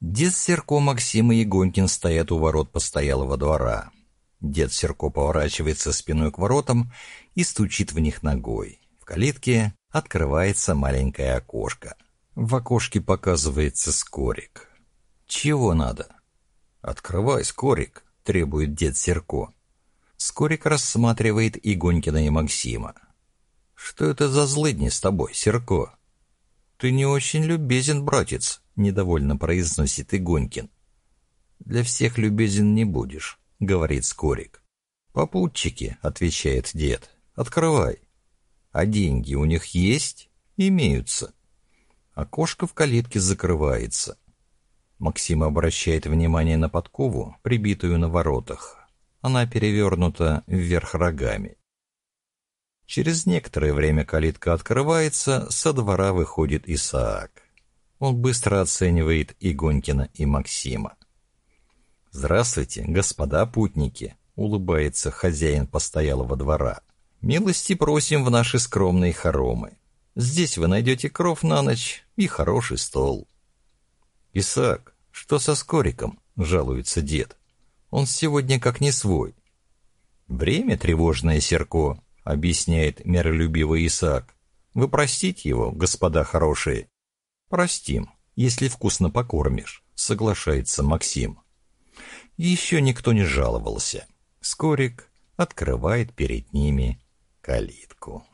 Дед Серко, Максим и Егонькин стоят у ворот постоялого двора. Дед Серко поворачивается спиной к воротам и стучит в них ногой. В калитке открывается маленькое окошко. В окошке показывается Скорик. «Чего надо?» «Открывай, Скорик», — требует дед Серко. Скорик рассматривает Игонькина и Максима. «Что это за злыдни с тобой, Серко?» «Ты не очень любезен, братец», — недовольно произносит Игонькин. «Для всех любезен не будешь», — говорит Скорик. «Попутчики», — отвечает дед, — «открывай». «А деньги у них есть?» «Имеются». Окошко в калитке закрывается. Максим обращает внимание на подкову, прибитую на воротах. Она перевернута вверх рогами. Через некоторое время калитка открывается, со двора выходит Исаак. Он быстро оценивает и Гонькина, и Максима. «Здравствуйте, господа путники!» — улыбается хозяин постоялого двора. «Милости просим в наши скромные хоромы. Здесь вы найдете кров на ночь и хороший стол». «Исаак, что со Скориком?» — жалуется дед. «Он сегодня как не свой». «Время тревожное, Серко», объясняет миролюбивый Исаак. Вы простите его, господа хорошие? Простим, если вкусно покормишь, соглашается Максим. Еще никто не жаловался. Скорик открывает перед ними калитку.